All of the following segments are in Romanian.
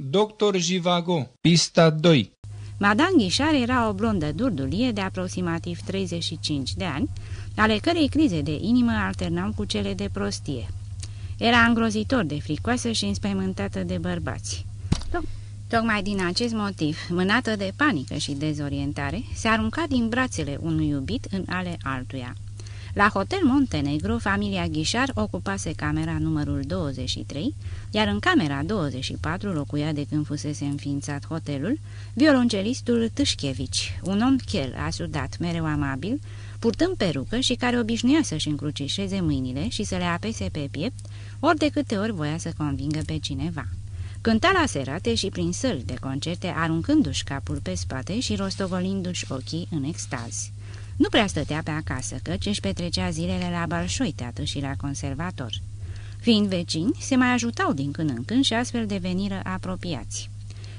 Doctor Jivago, pista 2 Madame Ghișar era o blondă durdulie de aproximativ 35 de ani, ale cărei crize de inimă alternau cu cele de prostie. Era îngrozitor de fricoasă și înspăimântată de bărbați. Tocmai din acest motiv, mânată de panică și dezorientare, se arunca din brațele unui iubit în ale altuia. La Hotel Montenegro, familia Ghișar ocupase camera numărul 23, iar în camera 24 locuia de când fusese înființat hotelul, violoncelistul Tâșchevici, un om chel asudat, mereu amabil, purtând perucă și care obișnuia să-și încrucișeze mâinile și să le apese pe piept, ori de câte ori voia să convingă pe cineva. Cânta la serate și prin săli de concerte, aruncându-și capul pe spate și rostogolindu-și ochii în extaz. Nu prea stătea pe acasă, căci își petrecea zilele la Balșoi, teatru și la conservator. Fiind vecini, se mai ajutau din când în când și astfel deveniră apropiați.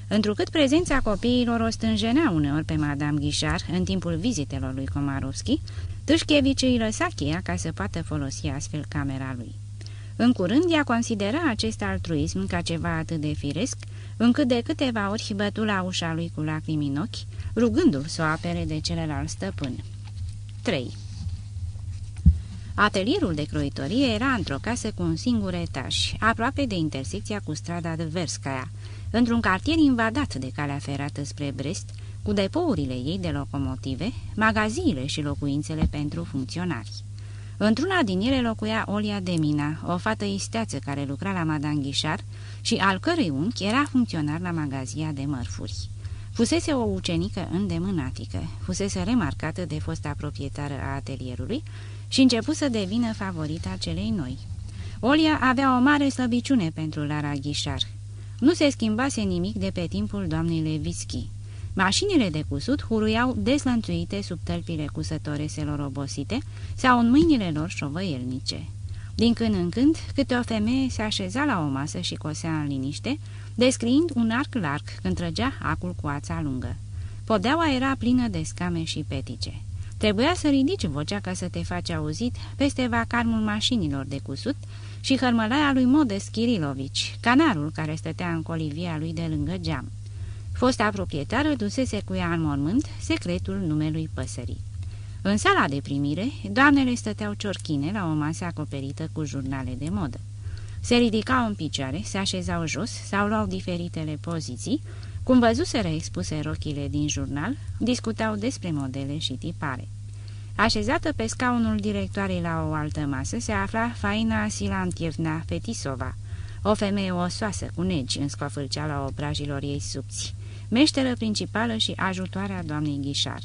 Întrucât prezența copiilor o stânjenea uneori pe Madame Ghișar în timpul vizitelor lui Komarovski, Tâșchevici îi lăsa cheia ca să poată folosi astfel camera lui. În curând, ea considera acest altruism ca ceva atât de firesc, încât de câteva ori bătu la ușa lui cu lacrimi în ochi, rugându-l să o apere de celălalt stăpân. 3. Atelierul de croitorie era într-o casă cu un singur etaj, aproape de intersecția cu strada de Verskaya, într-un cartier invadat de calea ferată spre Brest, cu depourile ei de locomotive, magaziile și locuințele pentru funcționari. Într-una din ele locuia Olia Demina, o fată isteață care lucra la Madame Ghișar și al cărei unchi era funcționar la magazia de mărfuri. Fusese o ucenică îndemânatică, fusese remarcată de fosta proprietară a atelierului și început să devină favorita celei noi. Olia avea o mare slăbiciune pentru Lara Ghișar. Nu se schimbase nimic de pe timpul doamnei Levitski. Mașinile de cusut huruiau deslănțuite sub tălpile cusătoreselor obosite sau în mâinile lor șovăielnice. Din când în când, câte o femeie se așeza la o masă și cosea în liniște, descriind un arc larg când trăgea acul cu ața lungă. Podeaua era plină de scame și petice. Trebuia să ridici vocea ca să te faci auzit peste vacarmul mașinilor de cusut și hărmălaia lui Modest Chirilovici, canarul care stătea în colivia lui de lângă geam. Fosta proprietară dusese cu ea în mormânt secretul numelui păsării. În sala de primire, doamnele stăteau ciorchine la o masă acoperită cu jurnale de modă. Se ridicau în picioare, se așezau jos sau luau diferitele poziții, cum văzuseră expuse rochile din jurnal, discutau despre modele și tipare. Așezată pe scaunul directoarei la o altă masă se afla Faina Silantievna Fetisova, o femeie osoasă cu negi în scofâlceala obrajilor ei subți, meșteră principală și ajutoarea doamnei Ghișar.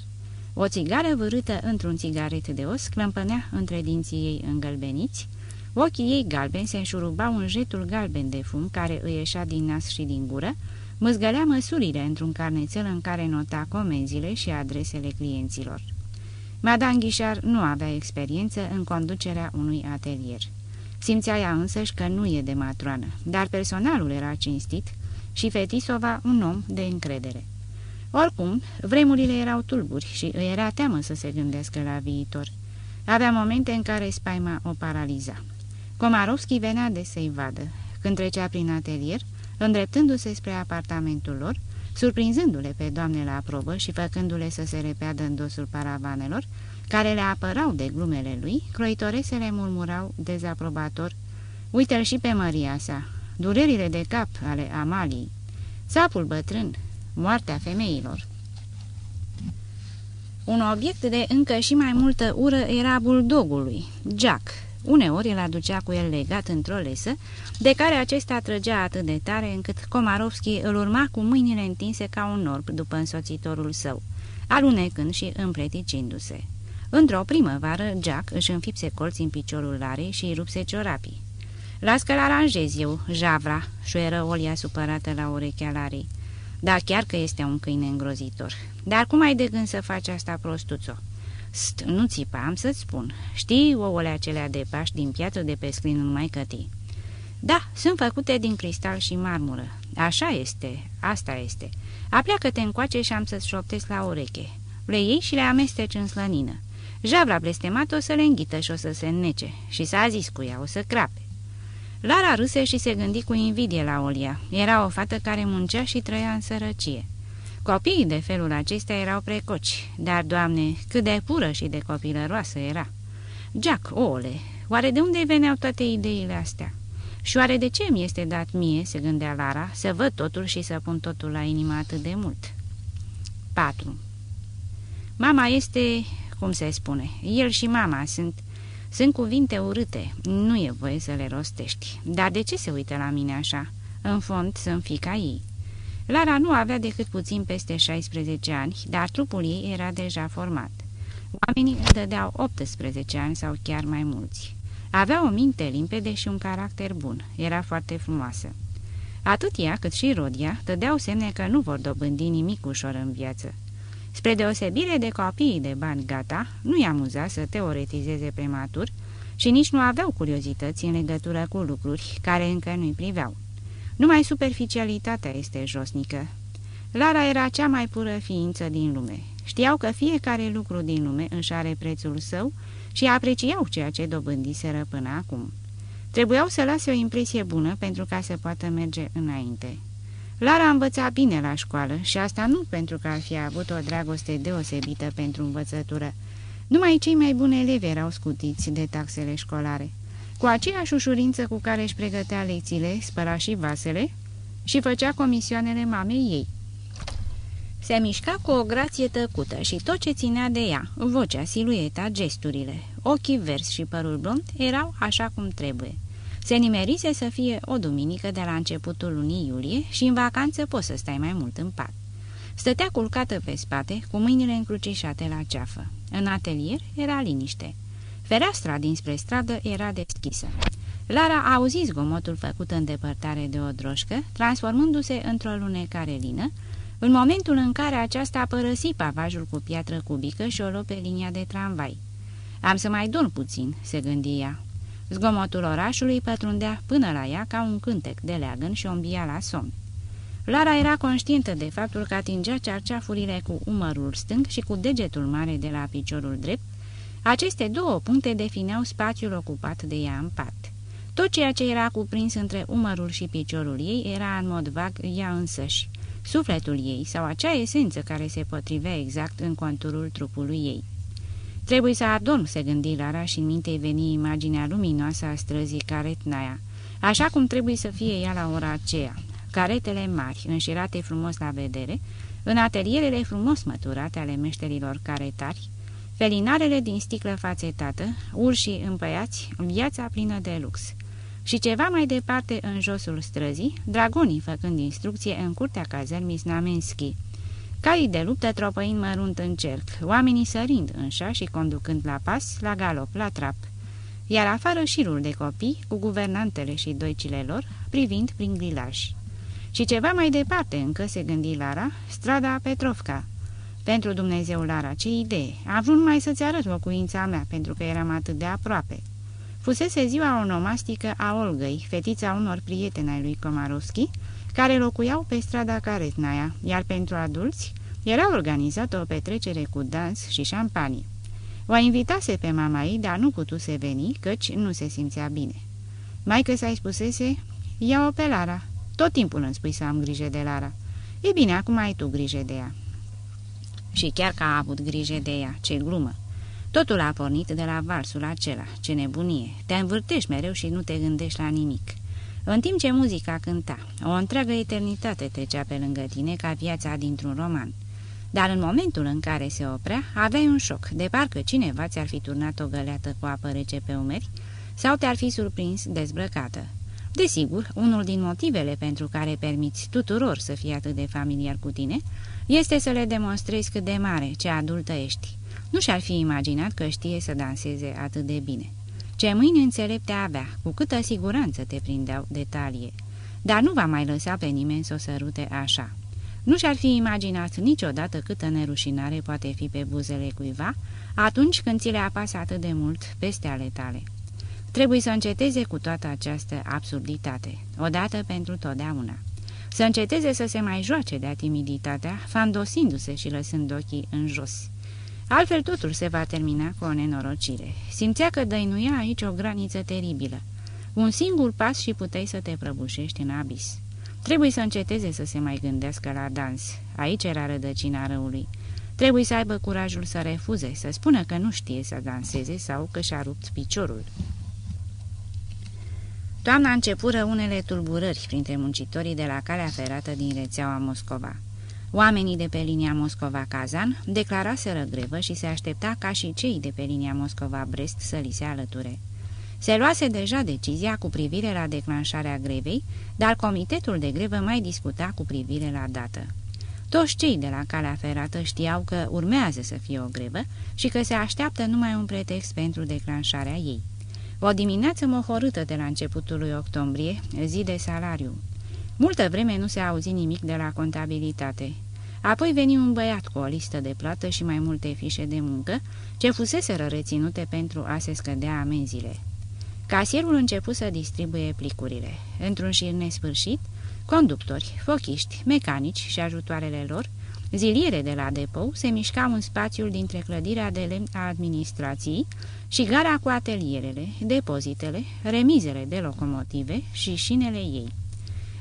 O țigară vârâtă într-un țigaret de os clămpănea între dinții ei îngălbeniți, ochii ei galbeni se înșurubau în jetul galben de fum care îi ieșea din nas și din gură, măzgălea măsurile într-un carnețel în care nota comenzile și adresele clienților. Madame Ghișar nu avea experiență în conducerea unui atelier. Simțea ea însăși că nu e de matroană, dar personalul era cinstit și Fetisova un om de încredere. Oricum, vremurile erau tulburi și îi era teamă să se gândească la viitor. Avea momente în care spaima o paraliza. Komarovski venea de să-i vadă. Când trecea prin atelier, îndreptându-se spre apartamentul lor, surprinzându-le pe doamne la probă și făcându-le să se repeadă în dosul paravanelor, care le apărau de glumele lui, croitoresele murmurau dezaprobator, Uite-l și pe Maria sa, durerile de cap ale Amaliei, țapul bătrân, moartea femeilor. Un obiect de încă și mai multă ură era buldogului, Jack. Uneori îl aducea cu el legat într-o lesă, de care acesta trăgea atât de tare încât Komarovski îl urma cu mâinile întinse ca un orb după însoțitorul său, alunecând și împleticindu-se. Într-o primăvară, Jack își înfipse colți în piciorul Larei și îi rupse ciorapii. Las că-l aranjez eu, javra," șuieră Olia supărată la urechea Larei. Da, chiar că este un câine îngrozitor. Dar cum ai de gând să faci asta, prostuțo?" St, nu țipa, am să-ți spun. Știi ouăle acelea de paș din piatră de pe scrin numai cătii?" Da, sunt făcute din cristal și marmură. Așa este, asta este. Apleacă-te încoace și am să-ți șoptesc la ureche. Le iei și le amesteci în slănină. Javra blestemat o să le înghită și o să se înnece și s-a zis cu ea, o să crape. Lara râse și se gândi cu invidie la Olia. Era o fată care muncea și trăia în sărăcie. Copiii de felul acesta erau precoci, dar, doamne, cât de pură și de copilăroasă era. Jack, ole, oare de unde veneau toate ideile astea? Și oare de ce mi este dat mie, se gândea Lara, să văd totul și să pun totul la inimă atât de mult? 4. Mama este, cum se spune, el și mama sunt... Sunt cuvinte urâte, nu e voie să le rostești. Dar de ce se uită la mine așa? În fond, sunt fica ei. Lara nu avea decât puțin peste 16 ani, dar trupul ei era deja format. Oamenii îi dădeau 18 ani sau chiar mai mulți. Avea o minte limpede și un caracter bun. Era foarte frumoasă. Atât ea cât și Rodia dădeau semne că nu vor dobândi nimic ușor în viață. Spre deosebire de copiii de bani gata, nu-i amuza să teoretizeze prematur și nici nu aveau curiozități în legătură cu lucruri care încă nu-i priveau. Numai superficialitatea este josnică. Lara era cea mai pură ființă din lume. Știau că fiecare lucru din lume își are prețul său și apreciau ceea ce dobândiseră până acum. Trebuiau să lase o impresie bună pentru ca să poată merge înainte. Lara învăța bine la școală și asta nu pentru că ar fi avut o dragoste deosebită pentru învățătură. Numai cei mai buni elevi erau scutiți de taxele școlare. Cu aceeași ușurință cu care își pregătea lecțiile, spăla și vasele și făcea comisioanele mamei ei. Se mișca cu o grație tăcută și tot ce ținea de ea, vocea, silueta, gesturile, ochii verzi și părul blond, erau așa cum trebuie. Se nimerise să fie o duminică de la începutul lunii iulie și în vacanță poți să stai mai mult în pat. Stătea culcată pe spate, cu mâinile încrucișate la ceafă. În atelier era liniște. Fereastra dinspre stradă era deschisă. Lara a auzit zgomotul făcut în depărtare de o droșcă, transformându-se într-o lunecare lină, în momentul în care aceasta a părăsit pavajul cu piatră cubică și o luă pe linia de tramvai. Am să mai dorm puțin," se gândi ea. Zgomotul orașului pătrundea până la ea ca un cântec de leagăn și o îmbia la somn. Lara era conștientă de faptul că atingea cearceafurile cu umărul stâng și cu degetul mare de la piciorul drept. Aceste două puncte defineau spațiul ocupat de ea în pat. Tot ceea ce era cuprins între umărul și piciorul ei era în mod vag ea însăși, sufletul ei sau acea esență care se potrivea exact în conturul trupului ei. Trebuie să adorm, se gândi Lara și în minte veni imaginea luminoasă a străzii Caretnaia, așa cum trebuie să fie ea la ora aceea. Caretele mari, înșirate frumos la vedere, în atelierele frumos măturate ale meșterilor caretari, felinarele din sticlă fațetată, urșii împăiați, viața plină de lux. Și ceva mai departe, în josul străzii, dragonii făcând instrucție în curtea cazărmii Snamenski, Caii de luptă tropăind mărunt în cerc, oamenii sărind înșa și conducând la pas, la galop, la trap. Iar afară șirul de copii, cu guvernantele și doicile lor, privind prin grilaj. Și ceva mai departe încă se gândi Lara, strada Petrovca. Pentru Dumnezeu, Lara, ce idee! Am vrut numai să-ți arăt locuința mea, pentru că eram atât de aproape. Fusese ziua onomastică a Olgăi, fetița unor prieteni ai lui Komarovski, care locuiau pe strada Caretnaia, iar pentru adulți era organizată o petrecere cu dans și șampanie. O invitase pe mama ei, dar nu putuse veni, căci nu se simțea bine. Maică să-i spusese, ia-o pe Lara. Tot timpul îmi spui să am grijă de Lara. E bine, acum ai tu grijă de ea. Și chiar că a avut grijă de ea, ce glumă. Totul a pornit de la valsul acela, ce nebunie. Te învârtești mereu și nu te gândești la nimic. În timp ce muzica cânta, o întreagă eternitate trecea pe lângă tine ca viața dintr-un roman. Dar în momentul în care se oprea, aveai un șoc, de parcă cineva ți-ar fi turnat o găleată cu apă rece pe umeri sau te-ar fi surprins dezbrăcată. Desigur, unul din motivele pentru care permiți tuturor să fie atât de familiar cu tine este să le demonstrezi cât de mare, ce adultă ești. Nu și-ar fi imaginat că știe să danseze atât de bine. Ce mâini înțelepte avea, cu câtă siguranță te prindeau detalii. Dar nu va mai lăsa pe nimeni să o sărute așa. Nu și-ar fi imaginat niciodată câtă nerușinare poate fi pe buzele cuiva atunci când ți le apasă atât de mult peste ale tale. Trebuie să înceteze cu toată această absurditate, odată pentru totdeauna. Să înceteze să se mai joace de-a timiditatea, fandosindu-se și lăsând ochii în jos. Altfel totul se va termina cu o nenorocire. Simțea că dăinuia aici o graniță teribilă. Un singur pas și puteai să te prăbușești în abis. Trebuie să înceteze să se mai gândească la dans. Aici era rădăcina răului. Trebuie să aibă curajul să refuze, să spună că nu știe să danseze sau că și-a rupt piciorul. Toamna începură unele tulburări printre muncitorii de la calea ferată din rețeaua Moscova. Oamenii de pe linia Moscova-Kazan declaraseră grevă și se aștepta ca și cei de pe linia Moscova-Brest să li se alăture. Se luase deja decizia cu privire la declanșarea grevei, dar comitetul de grevă mai discuta cu privire la dată. Toți cei de la calea ferată știau că urmează să fie o grevă și că se așteaptă numai un pretext pentru declanșarea ei. O dimineață mohorâtă de la începutul lui octombrie, zi de salariu. Multă vreme nu se auzi nimic de la contabilitate. Apoi veni un băiat cu o listă de plată și mai multe fișe de muncă, ce fuseseră reținute pentru a se scădea amenziile. Casierul începu să distribuie plicurile. Într-un șir nesfârșit, conductori, fochiști, mecanici și ajutoarele lor, ziliere de la depou, se mișcau în spațiul dintre clădirea de lemn a administrației și gara cu atelierele, depozitele, remizele de locomotive și șinele ei.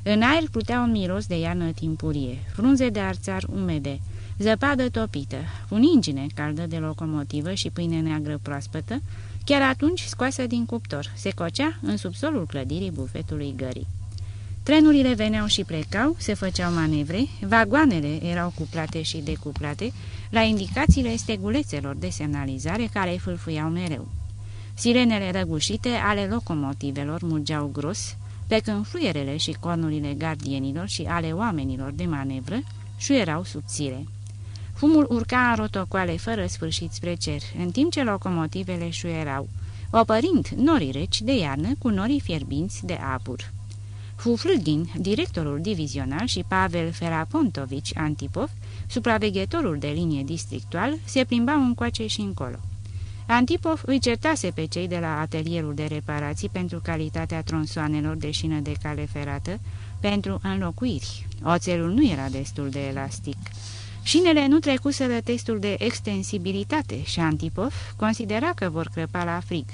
În aer plutea un miros de iarnă timpurie, frunze de arțar umede, zăpadă topită, un ingine caldă de locomotivă și pâine neagră proaspătă, chiar atunci scoasă din cuptor, se cocea în subsolul clădirii bufetului gării. Trenurile veneau și plecau, se făceau manevre, vagoanele erau cuplate și decuplate la indicațiile stegulețelor de semnalizare care fâlfâiau mereu. Sirenele răgușite ale locomotivelor mugeau gros, pe când fluierele și cornurile gardienilor și ale oamenilor de manevră șuierau subțire. Fumul urca în rotocoale fără sfârșit spre cer, în timp ce locomotivele șuierau, opărind norii reci de iarnă cu norii fierbinți de apur. Fuflugin, directorul divizional și Pavel Ferapontovici Antipov, supraveghetorul de linie districtual, se plimbau încoace și încolo. Antipov îi certase pe cei de la atelierul de reparații pentru calitatea tronsoanelor de șină de cale ferată pentru înlocuiri. Oțelul nu era destul de elastic. Șinele nu trecuseră testul de extensibilitate și Antipov considera că vor crăpa la frig.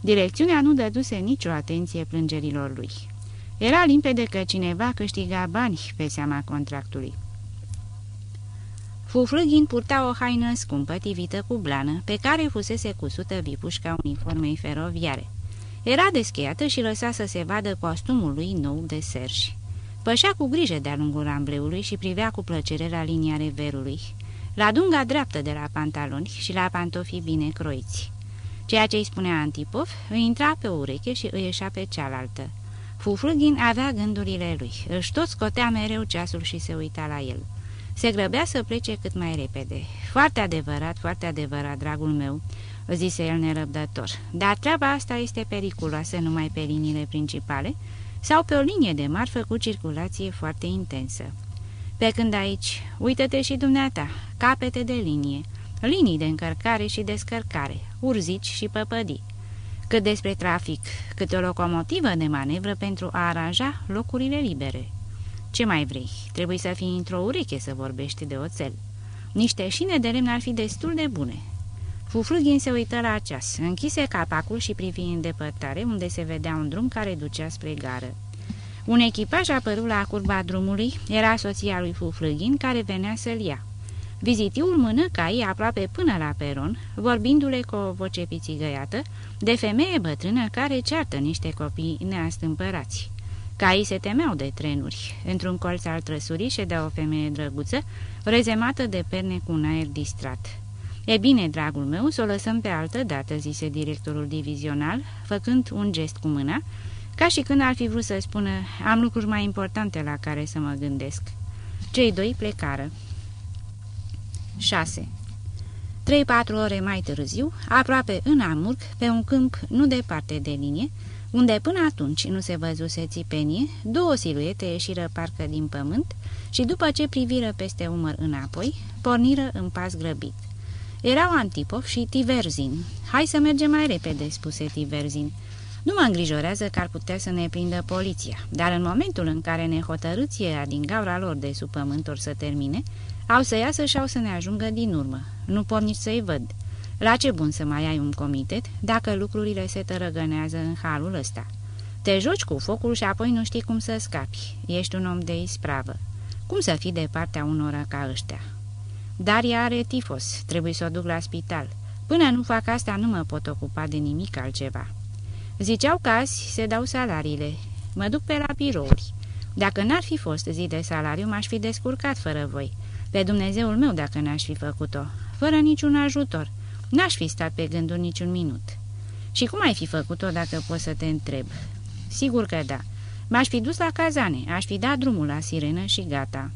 Direcțiunea nu dăduse nicio atenție plângerilor lui. Era limpede că cineva câștiga bani pe seama contractului. Fuflughin purta o haină scumpă, tivită cu blană, pe care fusese cusută vipușca uniformei feroviare. Era descheiată și lăsa să se vadă costumul lui nou de serși. Pășea cu grijă de-a lungul ambleului și privea cu plăcere la linia reverului, la dunga dreaptă de la pantaloni și la pantofii bine croiți. Ceea ce îi spunea Antipov îi intra pe o ureche și îi ieșea pe cealaltă. Fuflughin avea gândurile lui, își tot scotea mereu ceasul și se uita la el. Se grăbea să plece cât mai repede. Foarte adevărat, foarte adevărat, dragul meu," zise el nerăbdător, dar treaba asta este periculoasă numai pe liniile principale sau pe o linie de marfă cu circulație foarte intensă. Pe când aici, uită-te și dumneata, capete de linie, linii de încărcare și descărcare, urzici și păpădii. Cât despre trafic, câte o locomotivă de manevră pentru a aranja locurile libere. Ce mai vrei? Trebuie să fii într-o ureche să vorbești de oțel. Niște șine de lemn ar fi destul de bune. Fuflughin se uită la ceas, închise capacul și privi în depărtare, unde se vedea un drum care ducea spre gară. Un echipaj apărut la curba drumului, era soția lui Fuflughin, care venea să-l ia. Vizitiul mână cai aproape până la peron, vorbindu-le cu o voce pițigăiată, de femeie bătrână care ceartă niște copii neastâmpărați. Caii se temeau de trenuri. Într-un colț al trăsurii ședea o femeie drăguță, rezemată de perne cu un aer distrat. E bine, dragul meu, să o lăsăm pe altă dată," zise directorul divizional, făcând un gest cu mâna, ca și când ar fi vrut să spună, am lucruri mai importante la care să mă gândesc. Cei doi plecară. 6. Trei-patru ore mai târziu, aproape în Amurg, pe un câmp nu departe de linie, unde până atunci nu se văzuse țipenie, două siluete ieșiră parcă din pământ și după ce priviră peste umăr înapoi, porniră în pas grăbit. Erau Antipov și Tiverzin. Hai să mergem mai repede," spuse Tiverzin. Nu mă îngrijorează că ar putea să ne prindă poliția, dar în momentul în care nehotărâția din gaura lor de sub pământuri să termine, au să iasă și au să ne ajungă din urmă. Nu pot nici să-i văd. La ce bun să mai ai un comitet dacă lucrurile se tărăgănează în halul ăsta? Te joci cu focul și apoi nu știi cum să scapi. Ești un om de ispravă. Cum să fii de partea unora ca ăștia? Daria are tifos, trebuie să o duc la spital. Până nu fac asta, nu mă pot ocupa de nimic altceva. Ziceau că azi se dau salariile. Mă duc pe la birouri. Dacă n-ar fi fost zi de salariu, m-aș fi descurcat fără voi. Pe Dumnezeul meu dacă n-aș fi făcut-o. Fără niciun ajutor. N-aș fi stat pe gânduri niciun minut. Și cum ai fi făcut-o dacă poți să te întreb? Sigur că da. M-aș fi dus la cazane, aș fi dat drumul la sirenă și gata.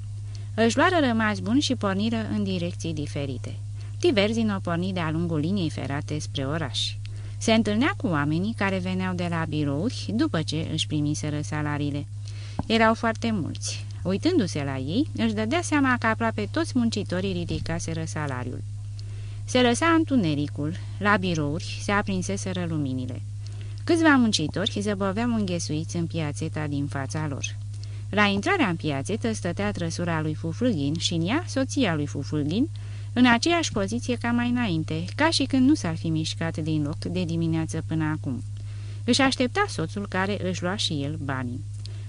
Își luară rămas bun și porniră în direcții diferite. Tiverzin o porni de-a lungul liniei ferate spre oraș. Se întâlnea cu oamenii care veneau de la birouri după ce își primiseră salariile. Erau foarte mulți. Uitându-se la ei, își dădea seama că aproape toți muncitorii ridicaseră salariul. Se lăsa întunericul, la birouri se aprinseseră luminile. Câțiva muncitori zăboveau înghesuiți în piațeta din fața lor. La intrarea în piațetă stătea trăsura lui Fuflughin și în ea soția lui Fuflughin, în aceeași poziție ca mai înainte, ca și când nu s-ar fi mișcat din loc de dimineață până acum. Își aștepta soțul care își lua și el banii.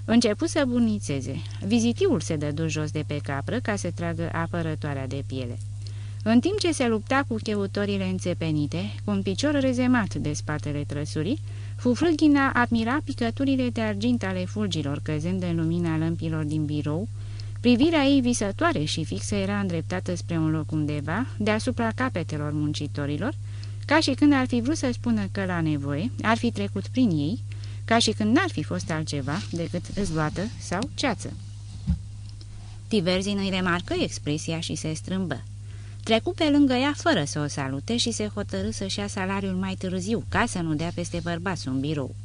Începu să bunițeze. Vizitiul se dădu jos de pe capră ca să tragă apărătoarea de piele. În timp ce se lupta cu cheutorile înțepenite, cu un picior rezemat de spatele trăsurii, Fufrâghina admira picăturile de argint ale fulgilor căzând în lumina lămpilor din birou, privirea ei visătoare și fixă era îndreptată spre un loc undeva, deasupra capetelor muncitorilor, ca și când ar fi vrut să spună că la nevoie ar fi trecut prin ei, ca și când n-ar fi fost altceva decât zloată sau ceață. Tiverzin îi remarcă expresia și se strâmbă. Trecu pe lângă ea fără să o salute și se hotărâ să-și ia salariul mai târziu, ca să nu dea peste bărbați un birou.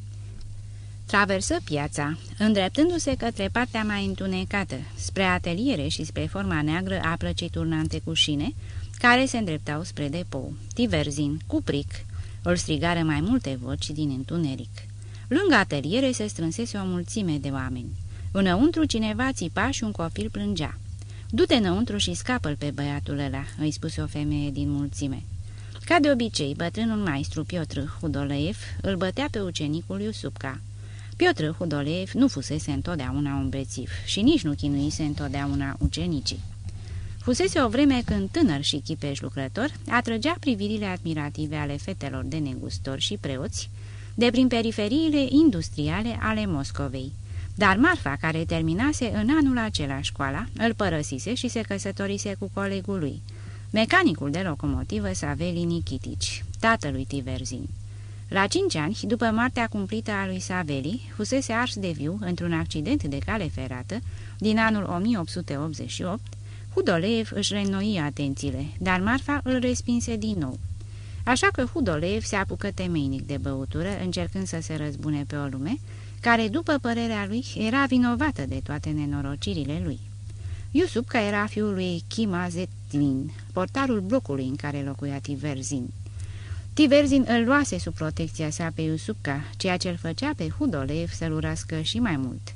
Traversă piața, îndreptându-se către partea mai întunecată, spre ateliere și spre forma neagră a plăcii turnante cu șine, care se îndreptau spre depou. Tiverzin, cupric, îl strigară mai multe voci din întuneric. Lângă ateliere se strânsese o mulțime de oameni. Înăuntru cineva țipa și un copil plângea. Du-te înăuntru și scapă-l pe băiatul ăla," îi spuse o femeie din mulțime. Ca de obicei, bătrânul maestru Piotr Hudoleev îl bătea pe ucenicul Iusupca. Piotr Hudoleev nu fusese întotdeauna un bețiv și nici nu chinuise întotdeauna ucenicii. Fusese o vreme când tânăr și chipeș lucrător atrăgea privirile admirative ale fetelor de negustori și preoți de prin periferiile industriale ale Moscovei, dar Marfa, care terminase în anul acela școala, îl părăsise și se căsătorise cu colegul lui, mecanicul de locomotivă Saveli Nikitici, tatălui Tiverzin. La cinci ani, după moartea cumplită a lui Saveli, fusese ars de viu într-un accident de cale ferată din anul 1888, Hudoleev își renoi atențiile, dar Marfa îl respinse din nou. Așa că Hudoleev se apucă temeinic de băutură, încercând să se răzbune pe o lume, care, după părerea lui, era vinovată de toate nenorocirile lui. Iusupca era fiul lui Kima Zetlin, portarul blocului în care locuia Tiverzin. Tiverzin îl luase sub protecția sa pe Iusupca, ceea ce îl făcea pe Hudolev să-l urască și mai mult.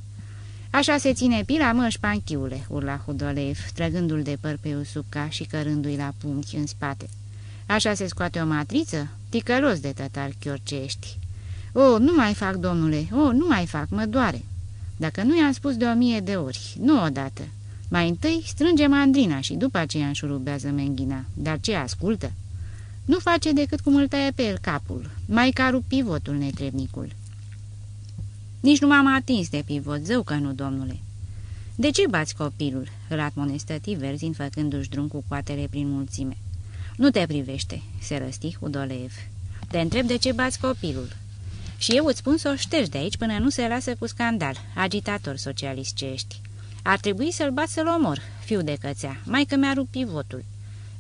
Așa se ține pila, mă, șpanchiule, urla Hudolev, trăgându-l de păr pe Iusupca și cărându-i la pumchi în spate. Așa se scoate o matriță? Ticălos de tătar chiorcești. O, nu mai fac, domnule, o, nu mai fac, mă doare. Dacă nu i-am spus de o mie de ori, nu odată. Mai întâi strânge mandrina și după aceea înșurubează menghina. Dar ce ascultă? Nu face decât cum îl taie pe el capul. Mai caru pivotul netrebnicul. Nici nu m-am atins de pivot, zău că nu, domnule. De ce bați copilul?" îl admonestă Tiverzin făcându-și drum cu coatele prin mulțime. Nu te privește," se răsti Udoleev. Te întreb de ce bați copilul." Și eu îți spun să o ștergi de aici până nu se lasă cu scandal, agitator socialist ce ești. Ar trebui să-l bat să-l omor, fiu de cățea, mai că mi-a rupt pivotul.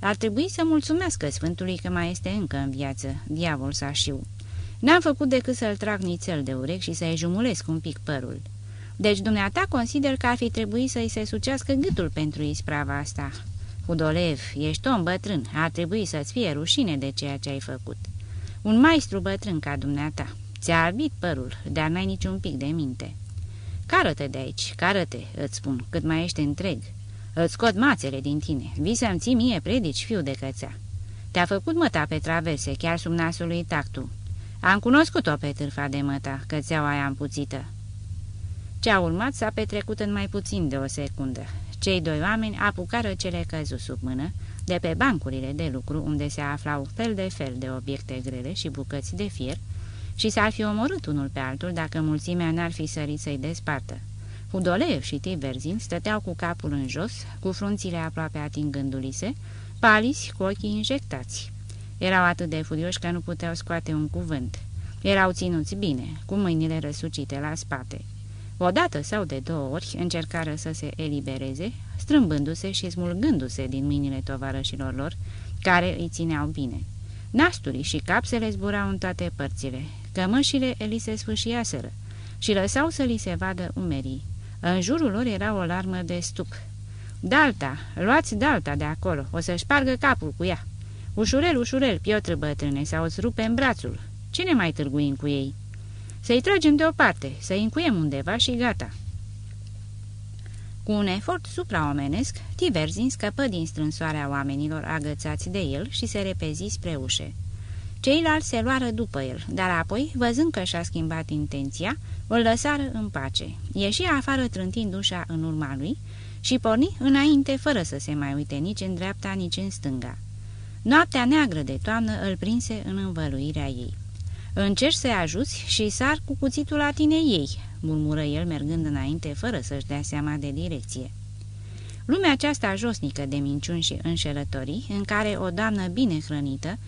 Ar trebui să mulțumească Sfântului că mai este încă în viață, diavol șiu. N-am făcut decât să-l trag nițel de urechi și să-i jumulesc un pic părul. Deci dumneata consider că ar fi trebuit să-i se sucească gâtul pentru isprava asta. Hudolev, ești om bătrân, ar trebui să-ți fie rușine de ceea ce ai făcut. Un maestru bătrân ca dumneata. Ți-a albit părul, dar n-ai niciun pic de minte. Cară-te de aici, cară-te, îți spun, cât mai ești întreg. Îți scot mațele din tine, vii să-mi ții mie predici, fiu de cățea. Te-a făcut măta pe traverse, chiar sub nasul lui tactu. Am cunoscut-o pe târfa de măta, cățeaua aia împuțită." Ce a urmat s-a petrecut în mai puțin de o secundă. Cei doi oameni apucară cele căzut sub mână, de pe bancurile de lucru unde se aflau fel de fel de obiecte grele și bucăți de fier, și s-ar fi omorât unul pe altul dacă mulțimea n-ar fi sărit să-i despartă. Hudoleev și Tiverzin stăteau cu capul în jos, cu frunțile aproape atingându-li se, paliți cu ochii injectați. Erau atât de furioși că nu puteau scoate un cuvânt. Erau ținuți bine, cu mâinile răsucite la spate. Odată sau de două ori încercară să se elibereze, strâmbându-se și smulgându-se din mâinile tovarășilor lor, care îi țineau bine. Nasturii și capsele zburau în toate părțile, cămășile li se sfâșiaseră și lăsau să li se vadă umerii. În jurul lor era o larmă de stup. Dalta, luați Dalta de acolo, o să spargă capul cu ea. Ușurel, ușurel, Piotr bătrâne, sau îți rupe în brațul. Cine mai târguim cu ei?" Să-i tragem deoparte, să-i încuiem undeva și gata." Cu un efort supraomenesc, Tiverzin scăpă din strânsoarea oamenilor agățați de el și se repezi spre ușe. Ceilalți se luară după el, dar apoi, văzând că și-a schimbat intenția, îl lăsară în pace. Ieși afară trântind ușa în urma lui și porni înainte fără să se mai uite nici în dreapta, nici în stânga. Noaptea neagră de toamnă îl prinse în învăluirea ei. Încerci să-i ajuți și sar cu cuțitul la tine ei," murmură el mergând înainte, fără să-și dea seama de direcție. Lumea aceasta josnică de minciuni și înșelătorii, în care o doamnă bine hrănită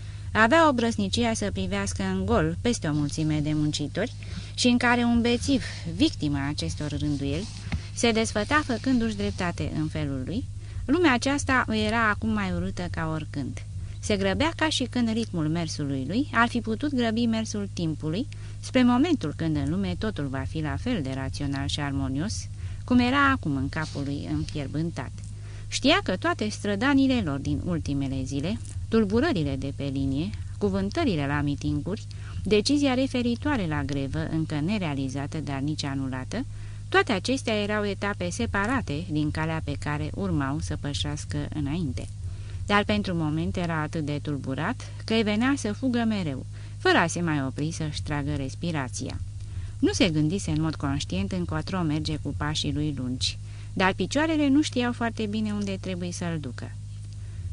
avea obrăsnicia să privească în gol peste o mulțime de muncitori și în care un bețiv, victima acestor rânduieli, se desfăta făcându-și dreptate în felul lui, lumea aceasta era acum mai urâtă ca oricând. Se grăbea ca și când ritmul mersului lui ar fi putut grăbi mersul timpului, spre momentul când în lume totul va fi la fel de rațional și armonios, cum era acum în capul lui înfierbântat. Știa că toate strădanile lor din ultimele zile, tulburările de pe linie, cuvântările la mitinguri, decizia referitoare la grevă, încă nerealizată, dar nici anulată, toate acestea erau etape separate din calea pe care urmau să pășească înainte dar pentru moment era atât de tulburat că îi venea să fugă mereu, fără a se mai opri să-și tragă respirația. Nu se gândise în mod conștient încotro merge cu pașii lui lungi, dar picioarele nu știau foarte bine unde trebuie să-l ducă.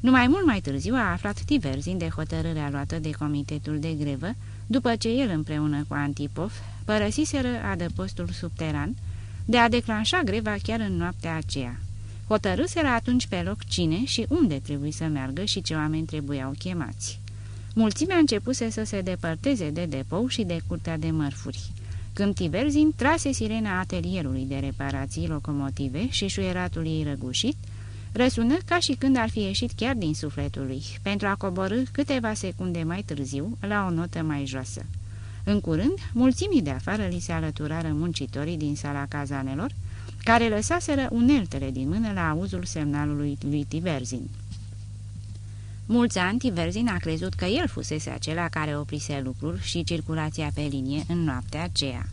Numai mult mai târziu a aflat Tiverzin de hotărârea luată de comitetul de grevă, după ce el împreună cu Antipov părăsiseră adăpostul subteran, de a declanșa greva chiar în noaptea aceea. Hotărâseră atunci pe loc cine și unde trebuie să meargă și ce oameni trebuiau chemați. Mulțimea începuse să se depărteze de depou și de curtea de mărfuri. Când Tiverzin trase sirena atelierului de reparații locomotive și șuieratul ei răgușit, răsună ca și când ar fi ieșit chiar din sufletul lui, pentru a coborâ câteva secunde mai târziu la o notă mai joasă. În curând, mulțimii de afară li se alăturară muncitorii din sala cazanelor, care lăsaseră uneltele din mână la auzul semnalului lui Tiverzin. Mulți ani Tiverzin a crezut că el fusese acela care oprise lucrul și circulația pe linie în noaptea aceea.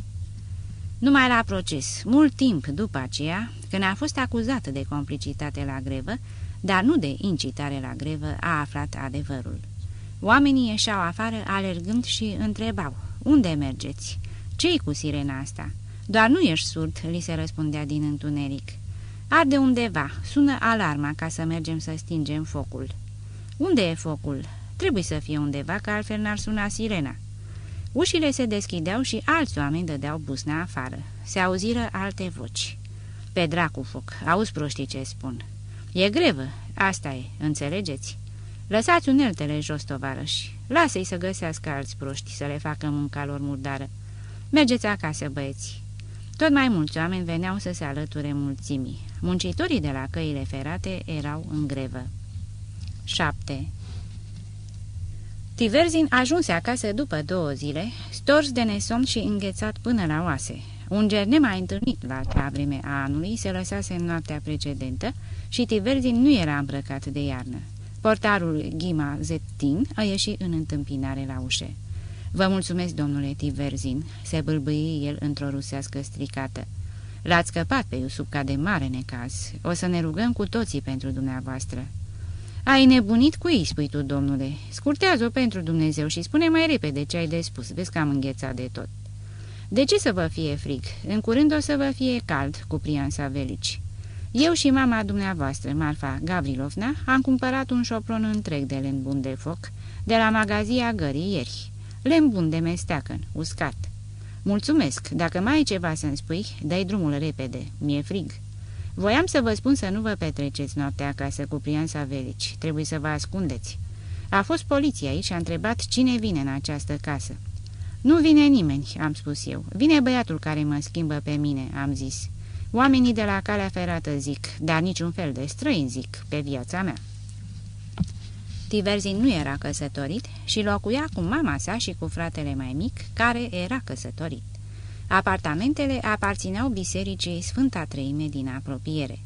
Numai la proces, mult timp după aceea, când a fost acuzat de complicitate la grevă, dar nu de incitare la grevă, a aflat adevărul. Oamenii ieșeau afară alergând și întrebau, unde mergeți? Ce-i cu sirena asta?" Doar nu ești surd," li se răspundea din întuneric. Arde undeva, sună alarma ca să mergem să stingem focul." Unde e focul?" Trebuie să fie undeva, că altfel n-ar suna sirena." Ușile se deschideau și alți oameni dădeau busna afară. Se auziră alte voci. Pe dracu foc, auzi proștii ce spun. E grevă, asta e, înțelegeți? Lăsați uneltele jos, tovarăși. Lasă-i să găsească alți proști, să le facă munca lor murdară. Mergeți acasă, băieți. Tot mai mulți oameni veneau să se alăture mulțimii. Muncitorii de la căile ferate erau în grevă. 7. Tiverzin ajunse acasă după două zile, stors de nesom și înghețat până la oase. Un ger nemai întâlnit la acea vreme a anului se lăsase în noaptea precedentă și Tiverzin nu era îmbrăcat de iarnă. Portarul Ghima Zettin a ieșit în întâmpinare la ușă. Vă mulțumesc, domnule Tiverzin," se bâlbâie el într-o rusească stricată. L-ați scăpat pe Iusup ca de mare necaz. O să ne rugăm cu toții pentru dumneavoastră." Ai nebunit cu ei, spui tu, domnule. Scurtează-o pentru Dumnezeu și spune mai repede ce ai de spus. Vezi că am înghețat de tot. De ce să vă fie frig? În curând o să vă fie cald, cu Prian Savelici. Eu și mama dumneavoastră, Marfa Gavrilovna, am cumpărat un șopron întreg de lemn bun de foc de la magazia gării ieri. Lemn bun de mesteacăn, uscat. Mulțumesc, dacă mai ai ceva să-mi spui, dai drumul repede, mi-e frig. Voiam să vă spun să nu vă petreceți noaptea acasă cu Prian Savelici, trebuie să vă ascundeți. A fost poliția aici și a întrebat cine vine în această casă. Nu vine nimeni, am spus eu. Vine băiatul care mă schimbă pe mine, am zis. Oamenii de la calea ferată zic, dar niciun fel de străin zic, pe viața mea. Tiverzin nu era căsătorit și locuia cu mama sa și cu fratele mai mic, care era căsătorit. Apartamentele aparțineau bisericii Sfânta Treime din apropiere.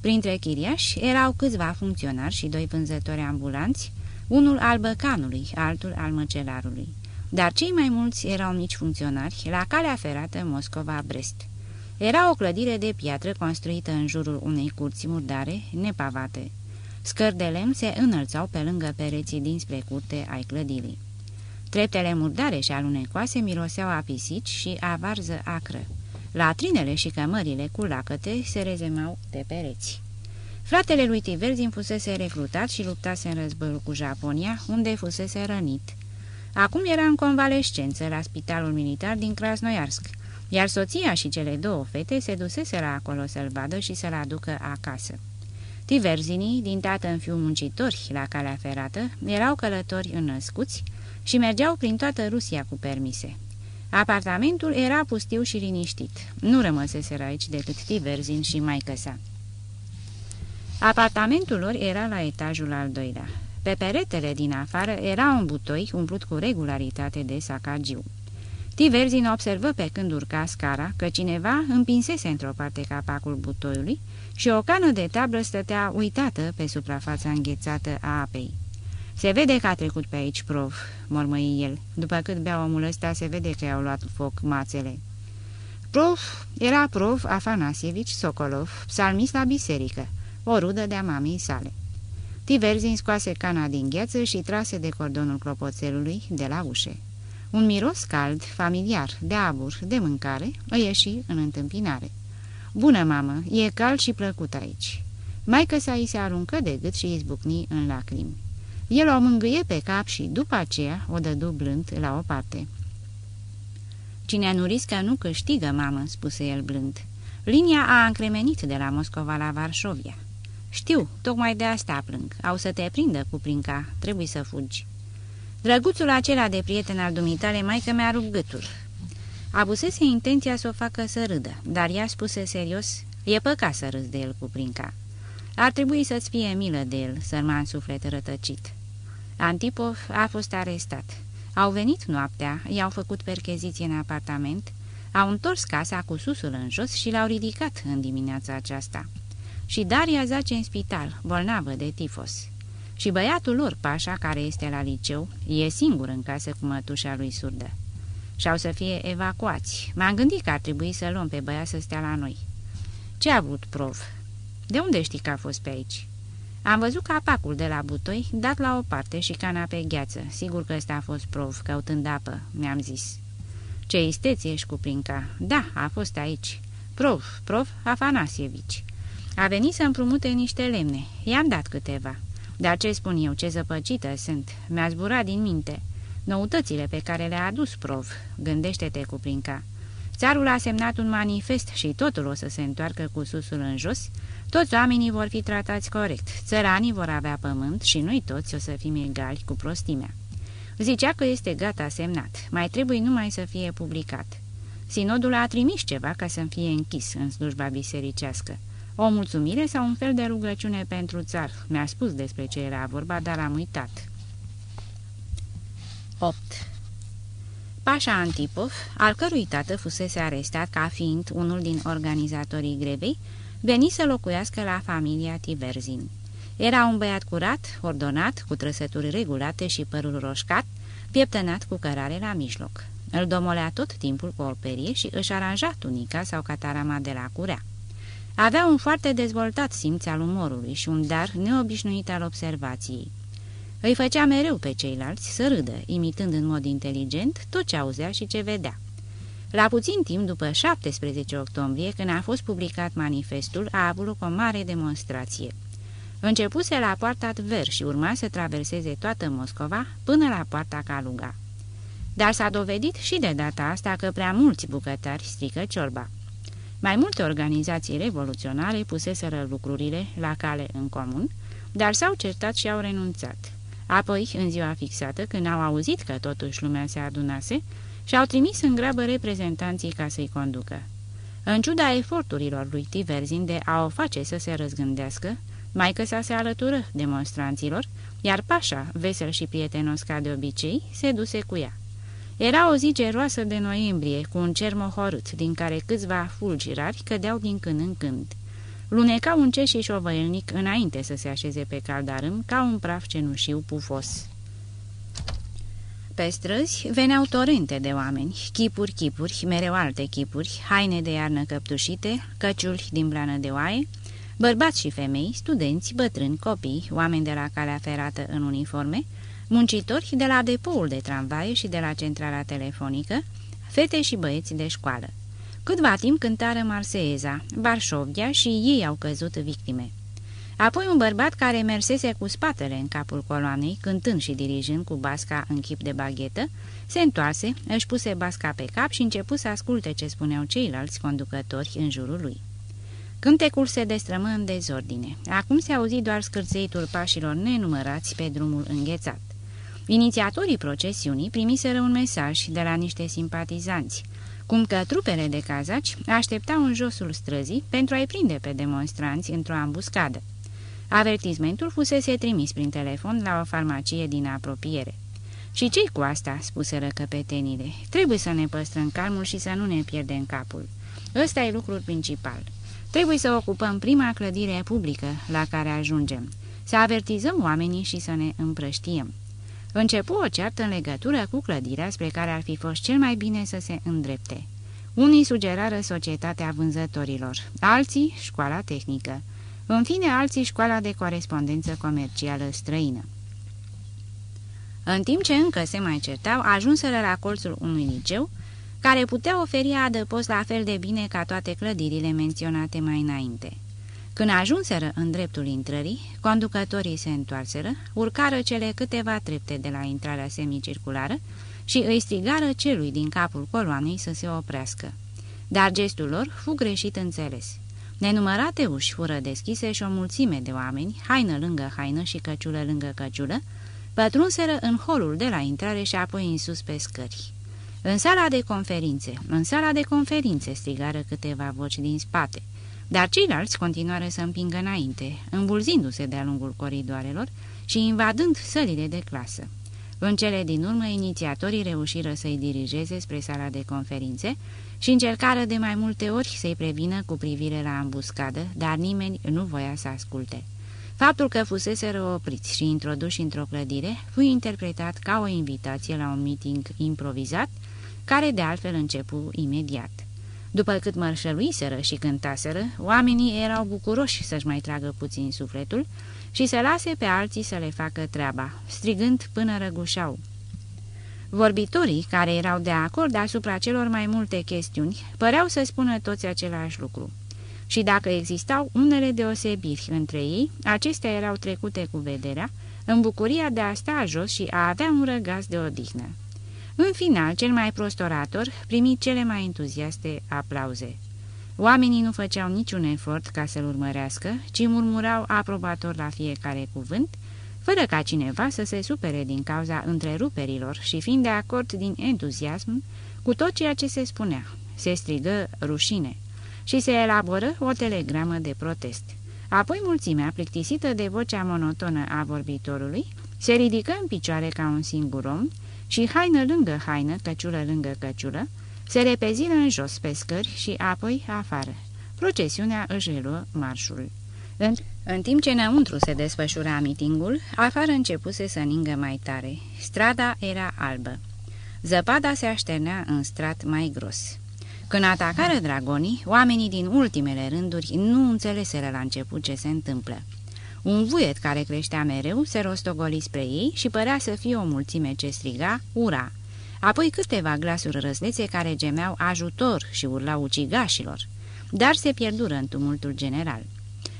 Printre chiriași erau câțiva funcționari și doi vânzători ambulanți, unul al băcanului, altul al măcelarului. Dar cei mai mulți erau mici funcționari la calea ferată Moscova-Brest. Era o clădire de piatră construită în jurul unei curți murdare, nepavate. Scări de lemn se înălțau pe lângă pereții dinspre curte ai clădirii. Treptele murdare și alunecoase miroseau a pisici și a varză acră. Latrinele și cămările cu lacăte se rezemau de pereți. Fratele lui Tiverzin fusese recrutat și luptase în războiul cu Japonia, unde fusese rănit. Acum era în convalescență la spitalul militar din Krasnoiarsk, iar soția și cele două fete se dusese la acolo să-l vadă și să-l aducă acasă. Tiverzinii, din tată în fiu muncitori la calea ferată, erau călători înnăscuți și mergeau prin toată Rusia cu permise. Apartamentul era pustiu și liniștit. Nu rămăseseră aici decât Tiverzin și maică sa. Apartamentul lor era la etajul al doilea. Pe peretele din afară era un butoi umplut cu regularitate de sacagiu. Tiverzin observă pe când urca scara că cineva împinsese într-o parte capacul butoiului și o cană de tablă stătea uitată pe suprafața înghețată a apei. Se vede că a trecut pe aici prov," mormăi el. După cât bea omul ăsta, se vede că i-au luat foc mațele." Prof era prof Afanasievici Sokolov, psalmist la biserică, o rudă de-a mamei sale. Tiverzin scoase cana din gheață și trase de cordonul clopoțelului de la ușe. Un miros cald, familiar, de abur, de mâncare, îi ieși în întâmpinare. Bună, mamă, e cald și plăcut aici." Maică sa îi se aruncă de gât și izbucni în lacrimi. El o mângâie pe cap și, după aceea, o dădu blând la o parte. Cine nu riscă nu câștigă, mamă," spuse el blând. Linia a încremenit de la Moscova la Varșovia." Știu, tocmai de asta plâng. Au să te prindă cu princa, trebuie să fugi." Drăguțul acela de prieten al dumitale mai că mi-a rupt gâtul. Abusese intenția să o facă să râdă, dar ea spuse serios, e păcat să râzi de el cu princa. Ar trebui să-ți fie milă de el, sărman suflet rătăcit. Antipov a fost arestat. Au venit noaptea, i-au făcut percheziție în apartament, au întors casa cu susul în jos și l-au ridicat în dimineața aceasta. Și Daria zace în spital, bolnavă de tifos. Și băiatul lor, Pașa, care este la liceu, e singur în casă cu mătușa lui surdă. Și-au să fie evacuați. M-am gândit că ar trebui să luăm pe băiat să stea la noi. Ce a vrut prof? De unde știi că a fost pe aici?" Am văzut capacul de la butoi dat la o parte și cana pe gheață. Sigur că ăsta a fost prov, căutând apă, mi-am zis. Ce isteți ești cu princa? Da, a fost aici. Prov, prov Afanasievici. A venit să împrumute niște lemne. I-am dat câteva. Dar ce spun eu, ce zăpăcită sunt. Mi-a zburat din minte. Noutățile pe care le-a adus prov. Gândește-te cu princa. Țarul a semnat un manifest și totul o să se întoarcă cu susul în jos, toți oamenii vor fi tratați corect, țăranii vor avea pământ și noi toți o să fim egali cu prostimea. Zicea că este gata semnat, mai trebuie numai să fie publicat. Sinodul a trimis ceva ca să fie închis în slujba bisericească. O mulțumire sau un fel de rugăciune pentru țar. Mi-a spus despre ce era vorba, dar am uitat. 8. Pașa Antipov, al cărui tată fusese arestat ca fiind unul din organizatorii grevei, veni să locuiască la familia Tiverzin. Era un băiat curat, ordonat, cu trăsături regulate și părul roșcat, pieptănat cu cărare la mijloc. Îl domolea tot timpul cu o perie și își aranja tunica sau catarama de la curea. Avea un foarte dezvoltat simț al umorului și un dar neobișnuit al observației. Îi făcea mereu pe ceilalți să râdă, imitând în mod inteligent tot ce auzea și ce vedea. La puțin timp după 17 octombrie, când a fost publicat manifestul, a avut loc o mare demonstrație. Începuse la poarta Tver și urma să traverseze toată Moscova până la poarta Kaluga. Dar s-a dovedit și de data asta că prea mulți bucătari strică ciorba. Mai multe organizații revoluționare puseseră lucrurile la cale în comun, dar s-au certat și au renunțat. Apoi, în ziua fixată, când au auzit că totuși lumea se adunase, și-au trimis în grabă reprezentanții ca să-i conducă. În ciuda eforturilor lui Tiverzin de a o face să se răzgândească, mai că să se alătură demonstranților, iar Pașa, vesel și prietenos ca de obicei, se duse cu ea. Era o zi geroasă de noiembrie, cu un cer mohorât, din care câțiva fulgi rari cădeau din când în când. Luneca un ceș și șovăielnic înainte să se așeze pe caldarâm, ca un praf cenușiu pufos. Pe străzi veneau torente de oameni, chipuri, chipuri, mereu alte chipuri, haine de iarnă căptușite, căciuli din blană de oaie, bărbați și femei, studenți, bătrâni, copii, oameni de la calea ferată în uniforme, muncitori de la depoul de tramvaie și de la centrala telefonică, fete și băieți de școală. Câtva timp cântară Marseeza, Varșovia și ei au căzut victime. Apoi un bărbat care mersese cu spatele în capul coloanei, cântând și dirijând cu basca în chip de baghetă, se întoarse, își puse basca pe cap și începu să asculte ce spuneau ceilalți conducători în jurul lui. Cântecul se destrămă în dezordine. Acum se auzi doar scârțeitul pașilor nenumărați pe drumul înghețat. Inițiatorii procesiunii primiseră un mesaj de la niște simpatizanți, cum că trupele de cazaci așteptau în josul străzii pentru a-i prinde pe demonstranți într-o ambuscadă. Avertismentul fusese trimis prin telefon la o farmacie din apropiere. Și ce cu asta?" spuseră căpetenile. Trebuie să ne păstrăm calmul și să nu ne pierdem capul. Ăsta e lucrul principal. Trebuie să ocupăm prima clădire publică la care ajungem, să avertizăm oamenii și să ne împrăștiem." Începu o ceartă în legătură cu clădirea spre care ar fi fost cel mai bine să se îndrepte. Unii sugerară societatea vânzătorilor, alții școala tehnică, în fine alții școala de corespondență comercială străină. În timp ce încă se mai certau, ajunseră la colțul unui liceu, care putea oferi adăpost la fel de bine ca toate clădirile menționate mai înainte. Când ajunseră în dreptul intrării, conducătorii se întoarseră, urcară cele câteva trepte de la intrarea semicirculară și îi strigară celui din capul coloanei să se oprească. Dar gestul lor fu greșit înțeles. Nenumărate uși fură deschise și o mulțime de oameni, haină lângă haină și căciulă lângă căciulă, pătrunseră în holul de la intrare și apoi în sus pe scări. În sala de conferințe, în sala de conferințe strigară câteva voci din spate – dar ceilalți continuară să împingă înainte, îmbulzindu-se de-a lungul coridoarelor și invadând sălile de clasă. În cele din urmă, inițiatorii reușiră să-i dirigeze spre sala de conferințe și încercară de mai multe ori să-i prevină cu privire la ambuscadă, dar nimeni nu voia să asculte. Faptul că fusese opriți și introduși într-o clădire fu interpretat ca o invitație la un meeting improvizat, care de altfel începu imediat. După cât mărșăluiseră și cântaseră, oamenii erau bucuroși să-și mai tragă puțin sufletul și să lase pe alții să le facă treaba, strigând până răgușau. Vorbitorii, care erau de acord asupra celor mai multe chestiuni, păreau să spună toți același lucru. Și dacă existau unele deosebiri între ei, acestea erau trecute cu vederea, în bucuria de a sta jos și a avea un răgaz de odihnă. În final, cel mai prost orator primi cele mai entuziaste aplauze. Oamenii nu făceau niciun efort ca să-l urmărească, ci murmurau aprobator la fiecare cuvânt, fără ca cineva să se supere din cauza întreruperilor și fiind de acord din entuziasm cu tot ceea ce se spunea. Se strigă rușine și se elaboră o telegramă de protest. Apoi mulțimea, plictisită de vocea monotonă a vorbitorului, se ridică în picioare ca un singur om, și haină lângă haină, căciulă lângă căciulă, se repeziră în jos pe scări și apoi afară. Procesiunea își reluă marșul. În, în timp ce înăuntru se desfășura mitingul, afară începuse să ningă mai tare. Strada era albă. Zăpada se așternea în strat mai gros. Când atacară dragonii, oamenii din ultimele rânduri nu înțeleseră la început ce se întâmplă. Un vuiet care creștea mereu se rostogoli spre ei și părea să fie o mulțime ce striga, ura! Apoi câteva glasuri răzlețe care gemeau ajutor și urlau ucigașilor, dar se pierdură în tumultul general.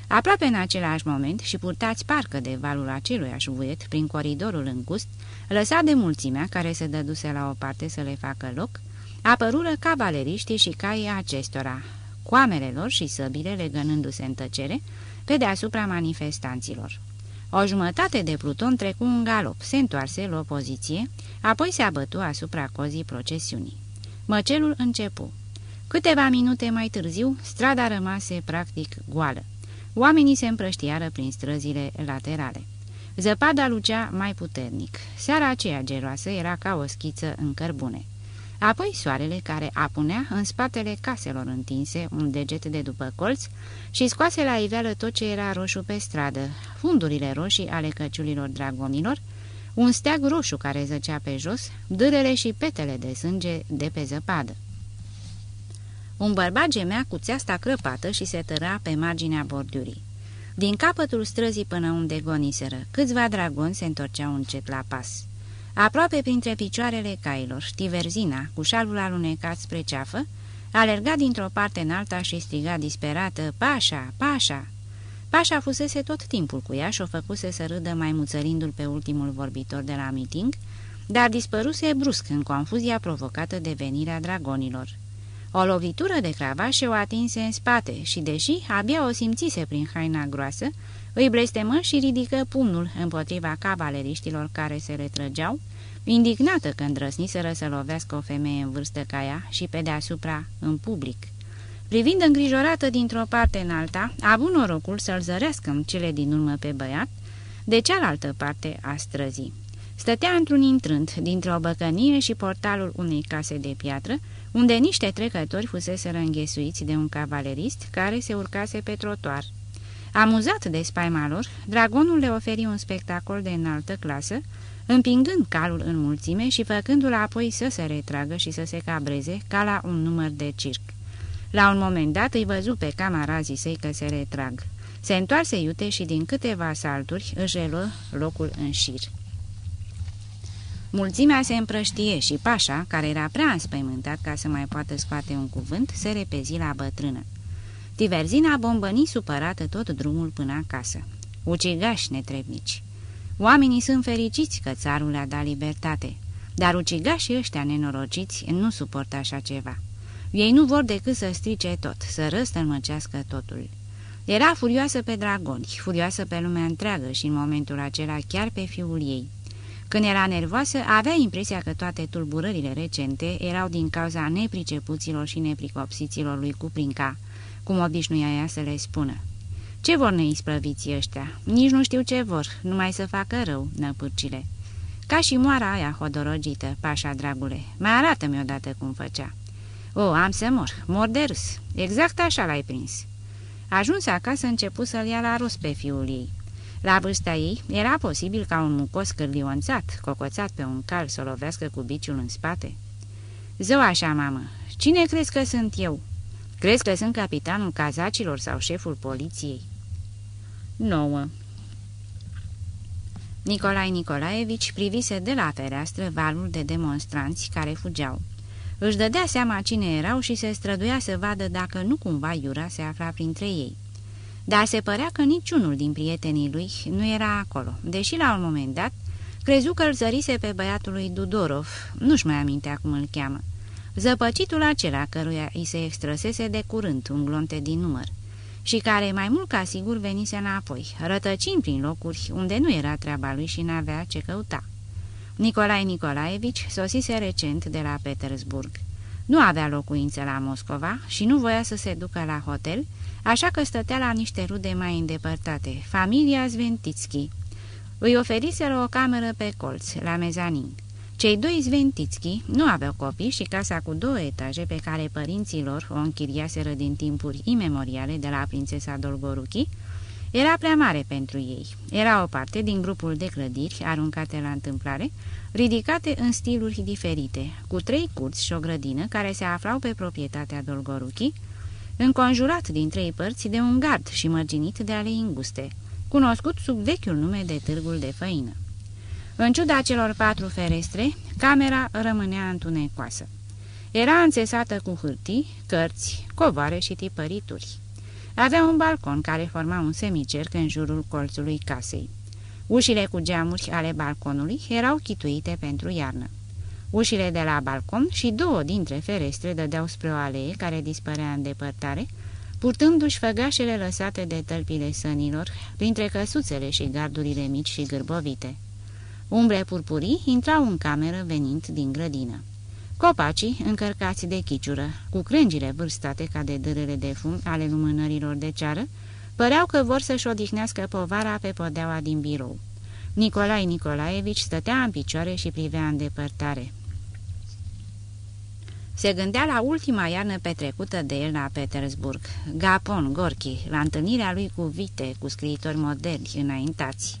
Aproape în același moment și purtați parcă de valul aceluiași vuiet prin coridorul îngust, lăsat de mulțimea care se dăduse la o parte să le facă loc, apărură cavaleriștii și caii acestora, coamele lor și săbile legănându-se în tăcere, pe deasupra manifestanților. O jumătate de pluton trecu în galop, se întoarse, la poziție, apoi se abătu asupra cozii procesiunii. Măcelul începu. Câteva minute mai târziu, strada rămase practic goală. Oamenii se împrăștiară prin străzile laterale. Zăpada lucea mai puternic. Seara aceea geroasă era ca o schiță în cărbune. Apoi soarele care apunea în spatele caselor întinse un deget de după colț și scoase la iveală tot ce era roșu pe stradă, fundurile roșii ale căciulilor dragonilor, un steag roșu care zăcea pe jos, dârele și petele de sânge de pe zăpadă. Un bărbat gemea cu țeasta crăpată și se tăra pe marginea bordurii. Din capătul străzii până unde goniseră, câțiva dragoni se întorceau încet la pas. Aproape printre picioarele cailor, Tiverzina, cu șalul alunecat spre ceafă, alerga dintr-o parte în alta și striga disperată, Pașa, Pașa! Pașa fusese tot timpul cu ea și o făcuse să râdă mai muțărindu-l pe ultimul vorbitor de la meeting, dar dispăruse brusc în confuzia provocată de venirea dragonilor. O lovitură de cravașe o atinse în spate și, deși abia o simțise prin haina groasă, îi blestemă și ridică pumnul împotriva cavaleriștilor care se retrăgeau, indignată când îndrăsniseră să lovească o femeie în vârstă ca ea și pe deasupra în public. Privind îngrijorată dintr-o parte în alta, a avut norocul să-l zărească în cele din urmă pe băiat, de cealaltă parte a străzii. Stătea într-un intrânt dintre o băcănie și portalul unei case de piatră, unde niște trecători fusese înghesuiți de un cavalerist care se urcase pe trotuar. Amuzat de spaima lor, dragonul le oferi un spectacol de înaltă clasă, împingând calul în mulțime și făcându-l apoi să se retragă și să se cabreze ca la un număr de circ. La un moment dat îi văzu pe camarazii săi că se retrag. Se întoarse iute și din câteva salturi își reluă locul în șir. Mulțimea se împrăștie și Pașa, care era prea înspăimântat ca să mai poată scoate un cuvânt, se repezi la bătrână. Tiverzina bombăni supărată tot drumul până acasă. Ucigași netrebnici. Oamenii sunt fericiți că țarul le-a dat libertate, dar ucigașii ăștia nenorociți nu suportă așa ceva. Ei nu vor decât să strice tot, să răstălmăcească totul. Era furioasă pe dragoni, furioasă pe lumea întreagă și în momentul acela chiar pe fiul ei. Când era nervoasă, avea impresia că toate tulburările recente erau din cauza nepricepuților și nepricopsiților lui Cuprinca, cum obișnuia ea să le spună. Ce vor neisprăviți ăștia? Nici nu știu ce vor, numai să facă rău, năpârcile. Ca și moara aia hodorogită, pașa dragule, mai arată-mi odată cum făcea. O, am să mor, mor de râs, exact așa l-ai prins. Ajuns acasă, începu să-l ia la rus pe fiul ei. La vârsta ei, era posibil ca un mucos cârlionțat, cocoțat pe un cal, să lovească cu biciul în spate? Zău așa, mamă, cine crezi că sunt eu? Crezi că sunt capitanul cazacilor sau șeful poliției? 9. Nicolae Nicolaevici privise de la fereastră valul de demonstranți care fugeau. Își dădea seama cine erau și se străduia să vadă dacă nu cumva Iura se afla printre ei. Dar se părea că niciunul din prietenii lui nu era acolo, deși la un moment dat crezu că îl zărise pe băiatul lui Dudorov, nu-și mai amintea cum îl cheamă. Zăpăcitul acela căruia îi se extrăsese de curând un glonte din număr și care mai mult ca sigur venise înapoi, rătăcind prin locuri unde nu era treaba lui și n-avea ce căuta. Nicolae Nicolaevici sosise recent de la Petersburg. Nu avea locuință la Moscova și nu voia să se ducă la hotel, așa că stătea la niște rude mai îndepărtate, familia Zventitski. Îi oferiseră o cameră pe colț, la mezanin. Cei doi Zventitski nu aveau copii și casa cu două etaje pe care părinții lor o închiriaseră din timpuri imemoriale de la prințesa Dolgoruchi, Era prea mare pentru ei. Era o parte din grupul de clădiri aruncate la întâmplare, ridicate în stiluri diferite, cu trei curți și o grădină care se aflau pe proprietatea Dolgoruchi, înconjurat din trei părți de un gard și mărginit de ale înguste, cunoscut sub vechiul nume de Târgul de Făină. În ciuda celor patru ferestre, camera rămânea întunecoasă. Era înțesată cu hârtii, cărți, covoare și tipărituri. Avea un balcon care forma un semicerc în jurul colțului casei. Ușile cu geamuri ale balconului erau chituite pentru iarnă. Ușile de la balcon și două dintre ferestre dădeau spre o alee care dispărea în depărtare, purtându-și făgașele lăsate de tălpile sănilor, printre căsuțele și gardurile mici și gârbovite. Umbre purpurii intrau în cameră venind din grădină. Copacii, încărcați de chiciură, cu crengile vârstate ca de dârele de fum ale lumânărilor de ceară, păreau că vor să-și odihnească povara pe podeaua din birou. Nicolae Nicolaevici stătea în picioare și privea în depărtare. Se gândea la ultima iarnă petrecută de el la Petersburg, Gapon, Gorki, la întâlnirea lui cu vite, cu scriitori moderni înaintați.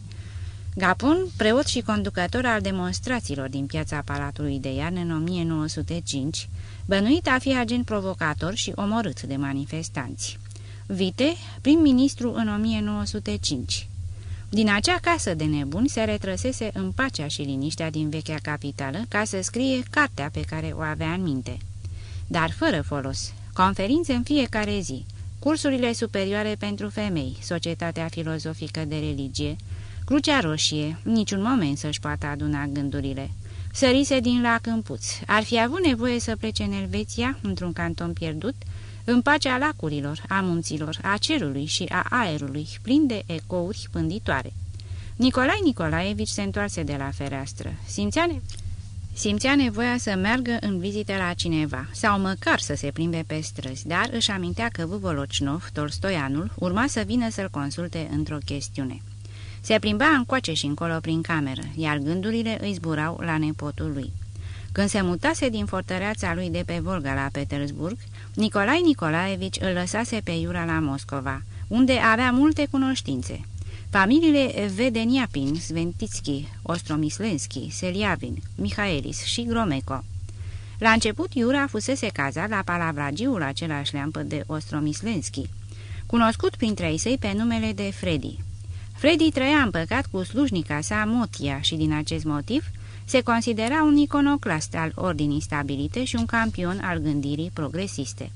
Gapon, preot și conducător al demonstrațiilor din piața Palatului de Iarnă în 1905, bănuit a fi agent provocator și omorât de manifestanți. Vite, prim-ministru în 1905. Din acea casă de nebuni se retrăsese în pacea și liniștea din vechea capitală ca să scrie cartea pe care o avea în minte. Dar fără folos, conferințe în fiecare zi, cursurile superioare pentru femei, societatea filozofică de religie, Crucea Roșie, niciun moment să-și poată aduna gândurile. Sărise din lac în puț. Ar fi avut nevoie să plece în Elveția, într-un canton pierdut, în pacea lacurilor, a munților, a cerului și a aerului, plin de ecouri pânditoare. Nicolae Nicolaevici se întoarse de la fereastră. Simțea, ne... Simțea nevoia să meargă în vizite la cineva, sau măcar să se plimbe pe străzi, dar își amintea că Vuvolocnov, Tolstoianul, urma să vină să-l consulte într-o chestiune. Se plimba încoace și încolo prin cameră, iar gândurile îi zburau la nepotul lui. Când se mutase din fortăreața lui de pe Volga la Petersburg, Nicolae Nicolaevici îl lăsase pe Iura la Moscova, unde avea multe cunoștințe. Familiile Vedeniapin, Sventitski, Ostromislenski, Seliavin, Mihaelis și Gromeco. La început, Iura fusese cazat la palavragiul același leampă de Ostromislenski, cunoscut printre ei săi pe numele de Freddy. Freddy trăia împăcat cu slujnica sa Motia și din acest motiv se considera un iconoclast al ordinii stabilite și un campion al gândirii progresiste.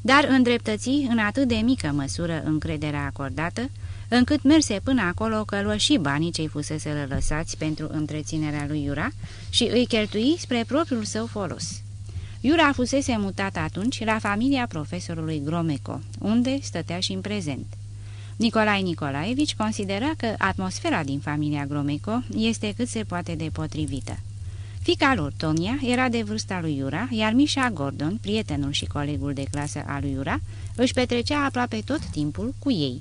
Dar îndreptăți în atât de mică măsură încrederea acordată, încât merse până acolo că luă și banii ce-i fusese lăsați pentru întreținerea lui Iura și îi cheltui spre propriul său folos. Iura fusese mutat atunci la familia profesorului Gromeco, unde stătea și în prezent. Nicolae Nicolaevici considera că atmosfera din familia Gromeco este cât se poate de potrivită. Fica lor, Tonia, era de vârsta lui Iura, iar Mișa Gordon, prietenul și colegul de clasă al lui Iura, își petrecea aproape tot timpul cu ei.